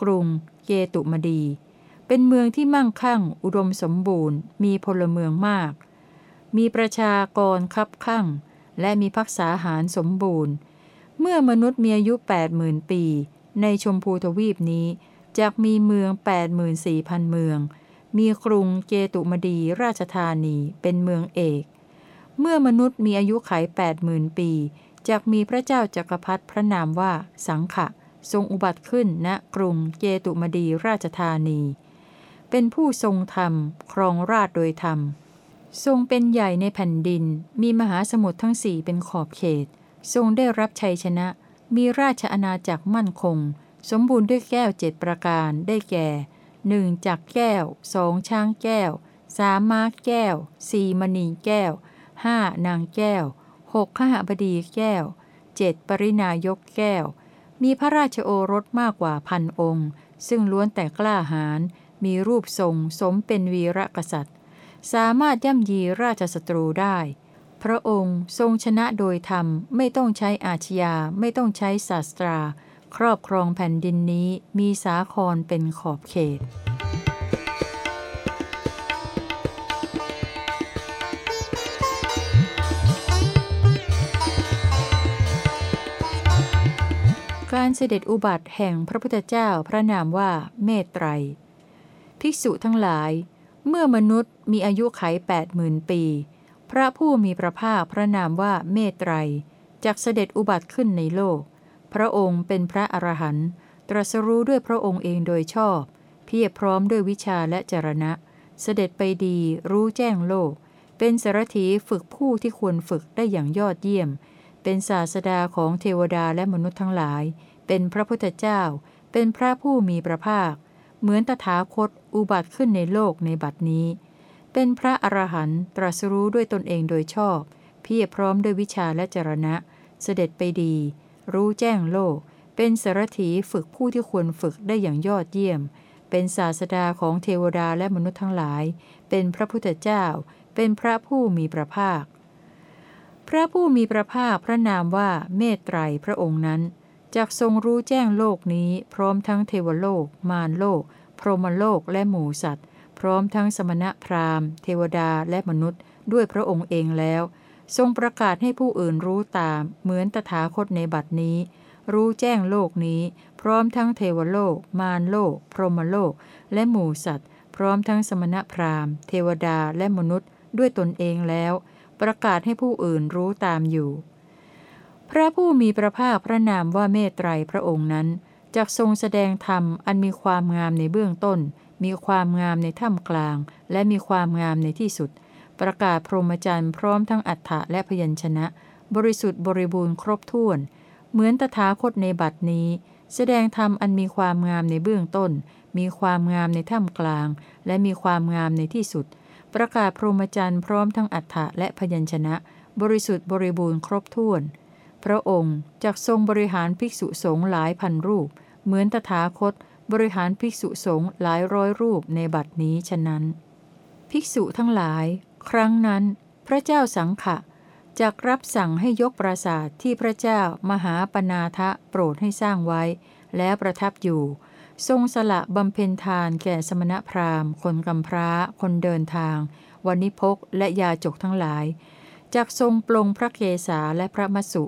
กรุงเกตุมดี เป็นเมืองที่มั่งคั่ง อุดมสมบูรณ์ มีพลเมืองมาก มีประชากรคับข้างและมีพักษาหารสมบูรณ์ เมื่อมนุษย์มีอายุ8มื่นปี ในชมพูทวีปนี้จากมีเมือง 84,000 เมือง มีกรุงเกตุมดีราชธานีเป็นเมืองเอก เมื่อมนุษย์มีอายุไข8มื่นปีจากมีพระเจ้าจักรพรรดิพระนามว่าสังขะ ทรงอุบัติขึ้นณกรุงเกตุมดีราชธานี เป็นผู้ทรงธรรม ครองราชโดยธรรม ทรงเป็นใหญ่ในแผ่นดิน มีมหาสมุทรทั้งสี่เป็นขอบเขต ทรงได้รับชัยชนะ มีราชอาณาจักรมั่นคง สมบูรณ์ด้วยแก้วเจ็ดประการได้แก่ หนึ่งจักแก้วสองช้างแก้วสามม้าแก้วสี่มณีแก้วห้านางแก้วหกขหบดีแก้วเจ็ดปรินายกแก้ว มีพระราชโอรสมากกว่าพันองค์ ซึ่งล้วนแต่กล้าหาญมีรูปทรงสมเป็นวีรกษัตริย์ สามารถย่ำยีราชสตรูได้ พระองค์ทรงชนะโดยธรรมไม่ต้องใช้อาชญาไม่ต้องใช้ศาสตรา ครอบครองแผ่นดินนี้มีสาครเป็นขอบเขต การเสด็จอุบัติแห่งพระพุทธเจ้าพระนามว่าเมตไตร ภิกษุทั้งหลาย เมื่อมนุษย์มีอายุไขแปดหมื่นปี พระผู้มีพระภาคพระนามว่าเมตไตรจากเสด็จอุบัติขึ้นในโลก พระองค์เป็นพระอรหันต์ตรัสรู้ด้วยพระองค์เองโดยชอบ เพียรพร้อมด้วยวิชาและจรณะ เสด็จไปดีรู้แจ้งโลก เป็นสารถีฝึกผู้ที่ควรฝึกได้อย่างยอดเยี่ยม เป็นศาสดาของเทวดาและมนุษย์ทั้งหลาย เป็นพระพุทธเจ้า เป็นพระผู้มีพระภาค เหมือนตถาคตอุบัติขึ้นในโลกในบัดนี้ เป็นพระอรหันต์ตรัสรู้ด้วยตนเองโดยชอบ เพียรพร้อมด้วยวิชาและจรณะ เสด็จไปดี รู้แจ้งโลก เป็นสารถีฝึกผู้ที่ควรฝึกได้อย่างยอดเยี่ยม เป็นศาสดาของเทวดาและมนุษย์ทั้งหลาย เป็นพระพุทธเจ้า เป็นพระผู้มีพระภาค พระผู้มีพระภาคพระนามว่าเมตไตรพระองค์นั้นจากทรงรู้แจ้งโลกนี้ พร้อมทั้งเทวโลก มารโลก พรหมโลกและหมูสัตว์ พร้อมทั้งสมณะพราหมณ์ เทวดาและมนุษย์ด้วยพระองค์เองแล้ว ทรงประกาศให้ผู้อื่นรู้ตาม เหมือนตถาคตในบัดนี้ รู้แจ้งโลกนี้ พร้อมทั้งเทวโลก มารโลก พรหมโลก และหมู่สัตว์ พร้อมทั้งสมณะพราหมณ์ เทวดาและมนุษย์ ด้วยตนเองแล้ว ประกาศให้ผู้อื่นรู้ตามอยู่ พระผู้มีพระภาคพระนามว่าเมตไตรพระองค์นั้นจากทรงแสดงธรรมอันมีความงามในเบื้องต้น มีความงามในถ้ำกลาง และมีความงามในที่สุด ประกาศพรหมจรรย์พร้อมทั้งอัฏฐะและพยัญชนะ บริสุทธิ์บริบูรณ์ครบถ้วน เหมือนตถาคตในบัดนี้ แสดงธรรมอันมีความงามในเบื้องต้น มีความงามในถ้ำกลาง และมีความงามในที่สุด ประกาศพรหมจรรย์พร้อมทั้งอัฏฐะและพยัญชนะ บริสุทธิ์บริบูรณ์ครบถ้วน พระองค์จักทรงบริหารภิกษุสงฆ์หลายพันรูป เหมือนตถาคต บริหารภิกษุสงฆ์หลายร้อยรูปในบัดนี้ฉะนั้น ภิกษุทั้งหลาย ครั้งนั้น พระเจ้าสังขะจักรับสั่งให้ยกปราสาทที่พระเจ้ามหาปนาทะโปรดให้สร้างไว้ แล้วประทับอยู่ ทรงสละบำเพ็ญทานแก่สมณพราหมณ์ คนกำพร้า คนเดินทาง วันิพกและยาจกทั้งหลายจากทรงปลงพระเกศาและพระมสุ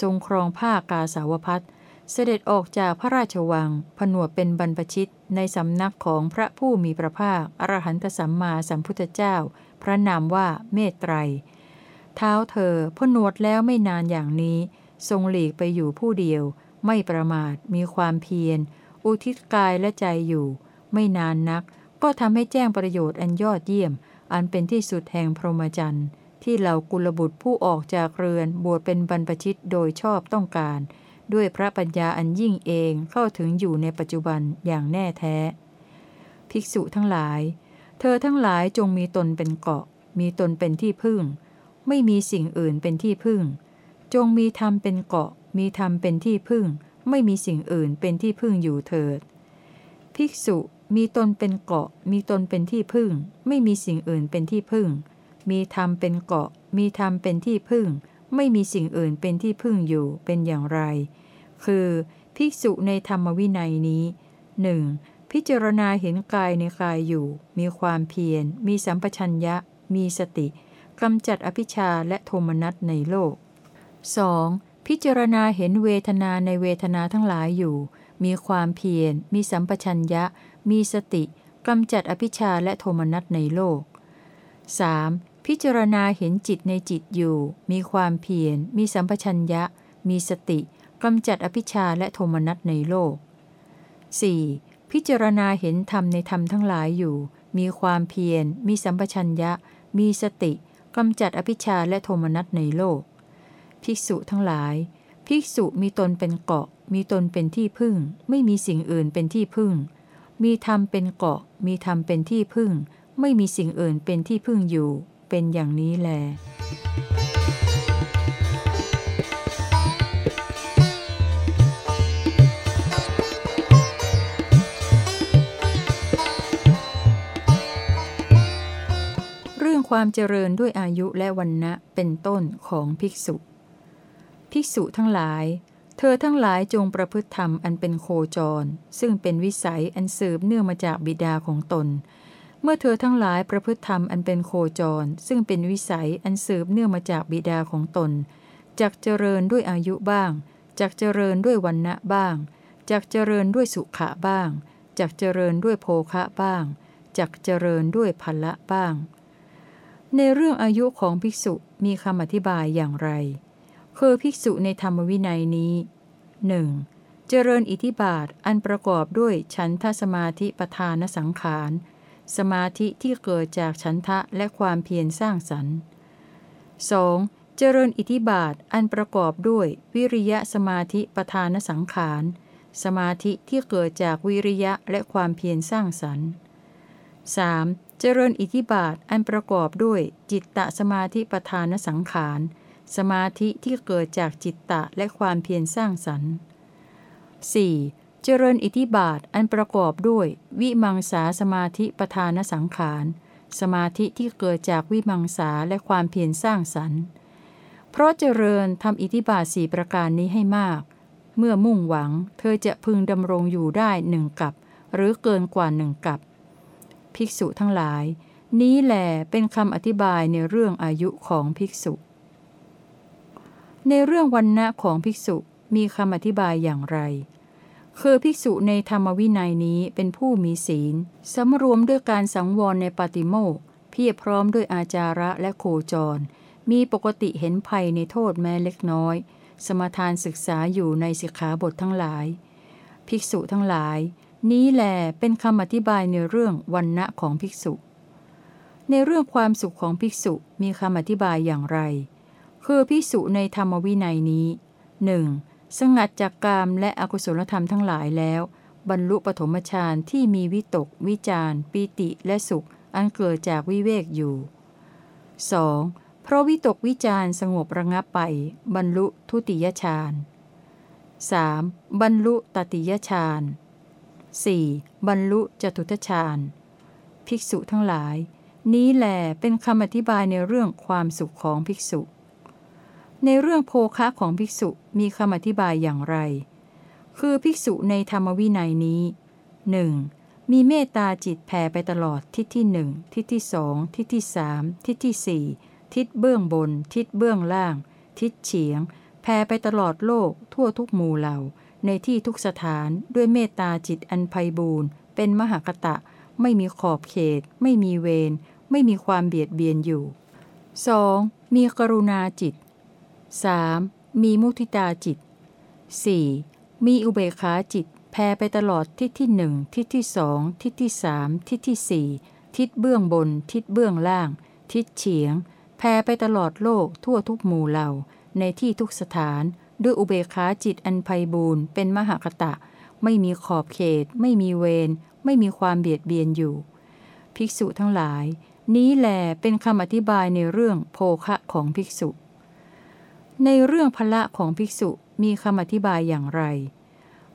ทรงครองผ้ากาสาวพัดเสด็จออกจากพระราชวัง ผนวดเป็นบรรพชิตในสำนักของพระผู้มีพระภาค อรหันตสัมมาสัมพุทธเจ้า พระนามว่าเมตไตร เท้าเธอผนวดแล้วไม่นานอย่างนี้ ทรงหลีกไปอยู่ผู้เดียว ไม่ประมาทมีความเพียร อุทิศกายและใจอยู่ ไม่นานนัก ก็ทำให้แจ้งประโยชน์อันยอดเยี่ยม อันเป็นที่สุดแห่งพรหมจรรย์ที่เหล่ากุลบุตรผู้ออกจากเรือนบวชเป็นบรรพชิตโดยชอบต้องการ ด้วยพระปัญญาอันยิ่งเองเข้าถึงอยู่ในปัจจุบันอย่างแน่แท้ ภิกษุทั้งหลาย เธอทั้งหลายจงมีตนเป็นเกาะ มีตนเป็นที่พึ่ง ไม่มีสิ่งอื่นเป็นที่พึ่ง จงมีธรรมเป็นเกาะ มีธรรมเป็นที่พึ่ง ไม่มีสิ่งอื่นเป็นที่พึ่งอยู่เถิด ภิกษุมีตนเป็นเกาะ มีตนเป็นที่พึ่ง ไม่มีสิ่งอื่นเป็นที่พึ่ง มีธรรมเป็นเกาะ มีธรรมเป็นที่พึ่ง ไม่มีสิ่งอื่นเป็นที่พึ่งอยู่เป็นอย่างไร คือ ภิกษุในธรรมวินัยนี้หนึ่ง พิจารณาเห็นกายในกายอยู่ มีความเพียร มีสัมปชัญญะ มีสติกำจัดอภิชาและโทมนัสในโลก 2. พิจารณาเห็นเวทนาในเวทนาทั้งหลายอยู่ มีความเพียร มีสัมปชัญญะ มีสติกำจัดอภิชาและโทมนัสในโลก 3. พิจารณาเห็นจิตในจิตอยู่ มีความเพียร มีสัมปชัญญะ มีสติกำจัดอภิชาและโทมนัสในโลก 4. พิจารณาเห็นธรรมในธรรมทั้งหลายอยู่ มีความเพียร มีสัมปชัญญะ มีสติกำจัดอภิชาและโทมนัสในโลก ภิกษุทั้งหลาย ภิกษุมีตนเป็นเกาะ มีตนเป็นที่พึ่ง ไม่มีสิ่งอื่นเป็นที่พึ่ง มีธรรมเป็นเกาะ มีธรรมเป็นที่พึ่ง ไม่มีสิ่งอื่นเป็นที่พึ่งอยู่ เป็นอย่างนี้แล ความเจริญด้วยอายุและวันนะเป็นต้นของภิกษุ ภิกษุทั้งหลาย เธอทั้งหลายจงประพฤติธรรมอันเป็นโคจร ซึ่งเป็นวิสัยอันสืบเนื่องมาจากบิดาของตน เมื่อเธอทั้งหลายประพฤติธรรมอันเป็นโคจร ซึ่งเป็นวิสัยอันสืบเนื่องมาจากบิดาของตนจักเจริญด้วยอายุบ้างจักเจริญด้วยวันนะบ้างจักเจริญด้วยสุขะบ้างจักเจริญด้วยโภคะบ้างจักเจริญด้วยพละบ้าง ในเรื่องอายุของภิกษุมีคำอธิบายอย่างไร คือภิกษุในธรรมวินัยนี้หนึ่งเจริญอิทิบาทอันประกอบด้วยฉันทสมาธิประธานสังขาร สมาธิที่เกิดจากฉันทะและความเพียรสร้างสรรค์ 2. เจริญอิทิบาทอันประกอบด้วยวิริยะสมาธิประธานสังขาร สมาธิที่เกิดจากวิริยะและความเพียรสร้างสรรค์ 3. เจริญอิทิบาทอันประกอบด้วยจิตตสมาธิประธานสังขาร สมาธิที่เกิดจากจิตตะและความเพียรสร้างสรรค์ 4. เจริญอิทิบาทอันประกอบด้วย วิมังสาสมาธิประธานสังขาร สมาธิที่เกิดจากวิมังสาและความเพียรสร้างสรรค์ เพราะเจริญทำอิทิบาทสี่ประการนี้ให้มาก เมื่อมุ่งหวังเธอจะพึงดำรงอยู่ได้หนึ่งกับ หรือเกินกว่าหนึ่งกับ ภิกษุทั้งหลาย นี้แหลเป็นคำอธิบายในเรื่องอายุของภิกษุ ในเรื่องวันณะของภิกษุมีคำอธิบายอย่างไร คือภิกษุในธรรมวินัยนี้เป็นผู้มีศีลสำรวมด้วยการสังวรในปาติโมกเพียรพร้อมด้วยอาจาระและโคจร มีปกติเห็นภัยในโทษแม้เล็กน้อย สมทานศึกษาอยู่ในสิกขาบททั้งหลาย ภิกษุทั้งหลาย นี้แหลเป็นคำอธิบายในเรื่องวันณะของภิกษุ ในเรื่องความสุขของภิกษุมีคำอธิบายอย่างไร คือภิกษุในธรรมวินัยนี้หนึ่งสงัดจากกามและอกุศลธรรมทั้งหลายแล้ว บรรลุปฐมฌานที่มีวิตก วิจารปีติและสุข อันเกิดจากวิเวกอยู่ 2. เพราะวิตกวิจารสงบระงับไป บรรลุทุติยฌาน 3. บรรลุตติยฌาน 4. บรรลุจตุทชาญ ภิกษุทั้งหลาย นี้แหลเป็นคำอธิบายในเรื่องความสุขของภิกษุ ในเรื่องโภคะของภิกษุมีคำอธิบายอย่างไร คือภิกษุในธรรมวินัยนี้หนึ่งมีเมตตาจิตแผ่ไปตลอดทิศที่หนึ่งทิศที่สองทิศที่สามทิศที่สี่ทิศเบื้องบน ทิศเบื้องล่าง ทิศเฉียงแผ่ไปตลอดโลกทั่วทุกหมู่เหล่า ในที่ทุกสถานด้วยเมตตาจิตอันไพบูรณ์เป็นมหากตะ ไม่มีขอบเขต ไม่มีเวรไม่มีความเบียดเบียนอยู่ 2. มีกรุณาจิต 3. มีมุทิตาจิต 4. มีอุเบกขาจิตแผ่ไปตลอดทิศที่หนึ่งทิศที่สองทิศที่สามทิศที่สี่ทิศเบื้องบน ทิศเบื้องล่าง ทิศเฉียงแผ่ไปตลอดโลกทั่วทุกหมู่เหล่า ในที่ทุกสถาน ด้วยอุเบกขาจิตอันไพบูรณ์เป็นมหคตะ ไม่มีขอบเขต ไม่มีเวรไม่มีความเบียดเบียนอยู่ ภิกษุทั้งหลาย นี้แหลเป็นคำอธิบายในเรื่องโภคะของภิกษุ ในเรื่องพละของภิกษุมีคำอธิบายอย่างไร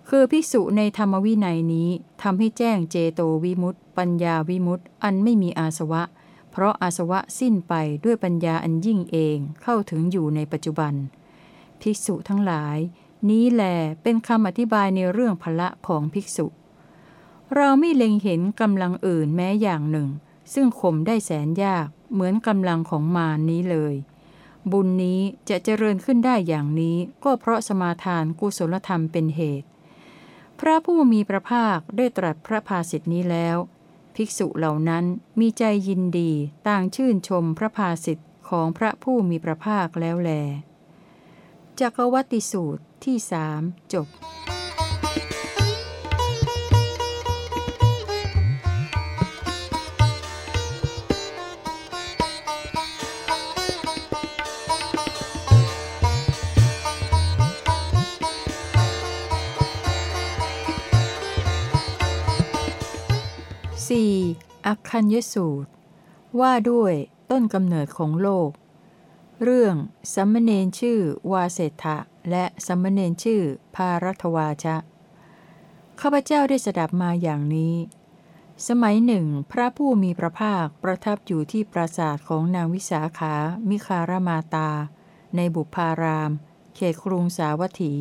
คือภิกษุในธรรมวินัยนี้ทำให้แจ้งเจโตวิมุตต์ปัญญาวิมุตต์อันไม่มีอาสวะ เพราะอาสวะสิ้นไปด้วยปัญญาอันยิ่งเองเข้าถึงอยู่ในปัจจุบัน ภิกษุทั้งหลาย นี้แหลเป็นคำอธิบายในเรื่องพละของภิกษุ เราไม่เล็งเห็นกำลังอื่นแม้อย่างหนึ่ง ซึ่งข่มได้แสนยากเหมือนกำลังของมารนี้เลย บุญนี้จะเจริญขึ้นได้อย่างนี้ก็เพราะสมาทานกุศลธรรมเป็นเหตุ พระผู้มีพระภาคได้ตรัสพระภาสิทธินี้แล้ว ภิกษุเหล่านั้นมีใจยินดีต่างชื่นชมพระภาสิทธิ์ของพระผู้มีพระภาคแล้วแล จักรวัติสูตรที่สามจบ 4. อักคัญยสูตร ว่าด้วยต้นกำเนิดของโลก เรื่องสัมมเนนชื่อวาเศธะและสัมมเนนชื่อพารัตวาชะข้าพเจ้าได้สดับมาอย่างนี้ สมัยหนึ่ง พระผู้มีพระภาคประทับอยู่ที่ปราสาทของนางวิสาขา มิคารมาตา ในบุพาราม เขตกรุงสาวัตถี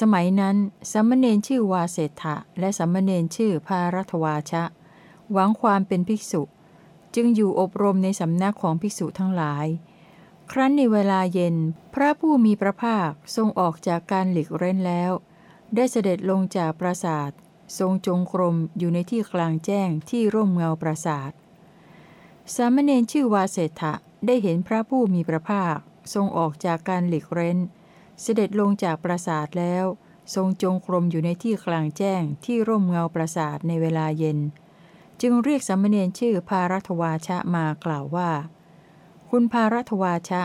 สมัยนั้นสัมมเนนชื่อวาเศธะและสัมมเนนชื่อพารัตวาชะ หวังความเป็นภิกษุ จึงอยู่อบรมในสำนักของภิกษุทั้งหลาย ครั้นในเวลาเย็น พระผู้มีพระภาคทรงออกจากการหลีกเร้นแล้ว ได้เสด็จลงจากปราสาท ทรงจงกรมอยู่ในที่กลางแจ้งที่ร่มเงาปราสาท สามเณรชื่อวาเศษฐะได้เห็นพระผู้มีพระภาค ทรงออกจากการหลีกเร้น เสด็จลงจากปราสาทแล้ว ทรงจงกรมอยู่ในที่กลางแจ้งที่ร่มเงาปราสาทในเวลาเย็น จึงเรียกสามเณรชื่อพารัตวาชะมากล่าวว่า คุณพารัตวาชะ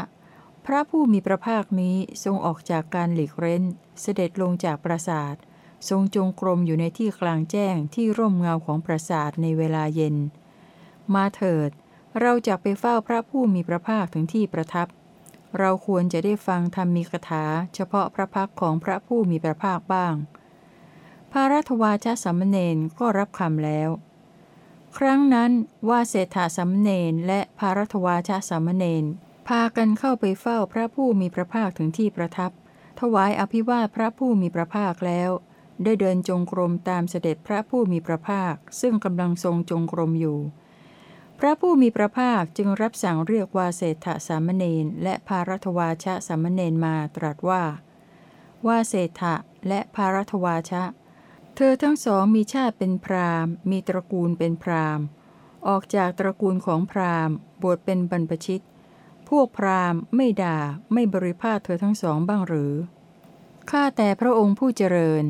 พระผู้มีพระภาคนี้ทรงออกจากการหลีกเร้น เสด็จลงจากปราสาท ทรงจงกรมอยู่ในที่กลางแจ้งที่ร่มเงาของปราสาทในเวลาเย็น มาเถิด เราจะไปเฝ้าพระผู้มีพระภาคถึงที่ประทับ เราควรจะได้ฟังธรรมมีคถาเฉพาะพระพักของพระผู้มีพระภาคบ้างพระรัตวาชะสัมมเนนก็รับคำแล้ว ครั้งนั้นว่าเศรษฐาสัมเนนและภารัตวาชาสัมเนนพากันเข้าไปเฝ้าพระผู้มีพระภาคถึงที่ประทับ ถวายอภิวาทพระผู้มีพระภาคแล้ว ได้เดินจงกรมตามเสด็จพระผู้มีพระภาค ซึ่งกำลังทรงจงกรมอยู่ พระผู้มีพระภาคจึงรับสั่งเรียกว่าเศรษฐาสามเณรและภารัตวาชะสามเณรมาตรัสว่า ว่าเศรษฐะและภารัตวาชะ เธอทั้งสองมีชาติเป็นพราหมณ์ มีตระกูลเป็นพราหมณ์ ออกจากตระกูลของพราหมณ์ บวชเป็นบรรพชิต พวกพราหมณ์ไม่ด่าไม่บริพาทเธอทั้งสองบ้างหรือ ข้าแต่พระองค์ผู้เจริญ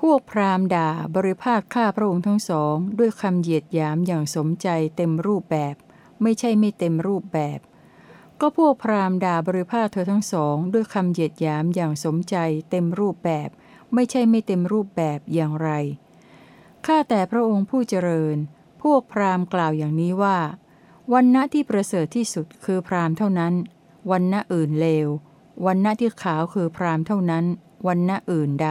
พวกพราหมณ์ด่าบริพาทข้าพระองค์ทั้งสอง ด้วยคำเหยียดหยามอย่างสมใจเต็มรูปแบบ ไม่ใช่ไม่เต็มรูปแบบ ก็พวกพราหมณ์ด่าบริพาทเธอทั้งสอง ด้วยคำเหยียดหยามอย่างสมใจเต็มรูปแบบ ไม่ใช่ไม่เต็มรูปแบบอย่างไร ข้าแต่พระองค์ผู้เจริญ พวกพราหมณ์กล่าวอย่างนี้ว่า วันณะที่ประเสริฐที่สุดคือพราหมณ์เท่านั้น วันณะอื่นเลว วันณะที่ขาวคือพราหมณ์เท่านั้น วันณะอื่นด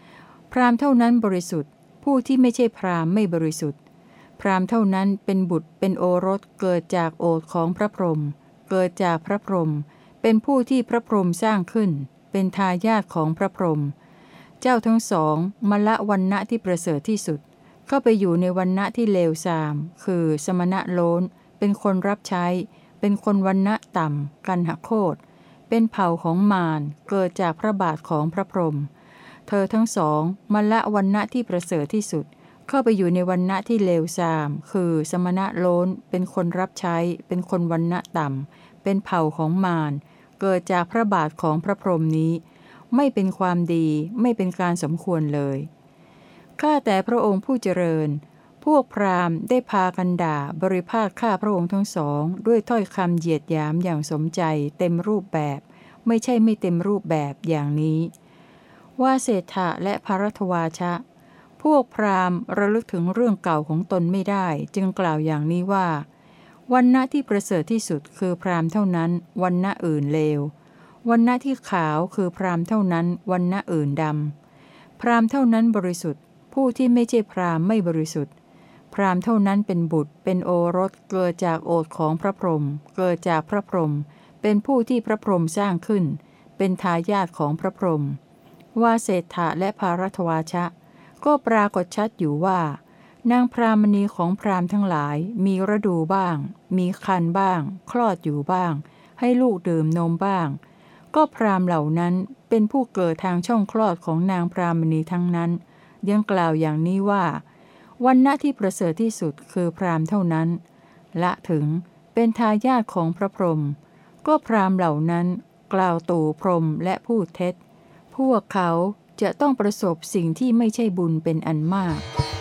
ำ พราหมณ์เท่านั้นบริสุทธิ์ ผู้ที่ไม่ใช่พราหมณ์ไม่บริสุทธิ์ พราหมณ์เท่านั้นเป็นบุตรเป็นโอรสเกิดจากโอทของพระพรหม เกิดจากพระพรหม เป็นผู้ที่พระพรหมสร้างขึ้น เป็นทายาทของพระพรหม เจ้าทั้งสองมละวันณะที่ประเสริฐที่สุด เข้าไปอยู่ในวันณะที่เลวทราม คือสมณะโลนเป็นคนรับใช้ เป็นคนวันณะต่ำ กันหโคตเป็นเผ่าของมารเกิดจากพระบาทของพระพรหมเธอทั้งสองมละวันณะที่ประเสริฐที่สุด เข้าไปอยู่ในวันณะที่เลวทราม คือสมณะโลนเป็นคนรับใช้ เป็นคนวันณะต่ำ เป็นเผ่าของมารเกิดจากพระบาทของพระพรหมนี้ ไม่เป็นความดีไม่เป็นการสมควรเลย ข้าแต่พระองค์ผู้เจริญ พวกพราหมณ์ได้พากันด่าบริพาทข้าพระองค์ทั้งสอง ด้วยถ้อยคำเหยียดหยามอย่างสมใจ เต็มรูปแบบ ไม่ใช่ไม่เต็มรูปแบบอย่างนี้ ว่าเศรษฐะและภรัตวาชะ พวกพราหมณ์ระลึกถึงเรื่องเก่าของตนไม่ได้ จึงกล่าวอย่างนี้ว่าวันณะที่ประเสริฐที่สุดคือพราหมณ์เท่านั้นวันณะอื่นเลว วันณะที่ขาวคือพรามเท่านั้นวันณะอื่นดำ พรามเท่านั้นบริสุทธิ์ ผู้ที่ไม่ใช่พรามไม่บริสุทธิ์ พรามเท่านั้นเป็นบุตร เป็นโอรสเกิดจากโอทของพระพรหมเกิดจากพระพรหมเป็นผู้ที่พระพรหมสร้างขึ้น เป็นทายาทของพระพรหมว่าเศรษฐะและภารัตวาชะ ก็ปรากฏชัดอยู่ว่า นางพรามณีของพรามทั้งหลาย มีฤดูบ้าง มีคันบ้าง คลอดอยู่บ้าง ให้ลูกดื่มนมบ้าง ก็พราหมณ์เหล่านั้นเป็นผู้เกิดทางช่องคลอดของนางพรามณีทั้งนั้น ยังกล่าวอย่างนี้ว่าวันณะที่ประเสริฐที่สุดคือพราหมณ์เท่านั้น ละถึงเป็นทายาทของพระพรหมก็พราหมณ์เหล่านั้น กล่าวตู่พรหมและพูดเท็จ พวกเขาจะต้องประสบสิ่งที่ไม่ใช่บุญเป็นอันมาก「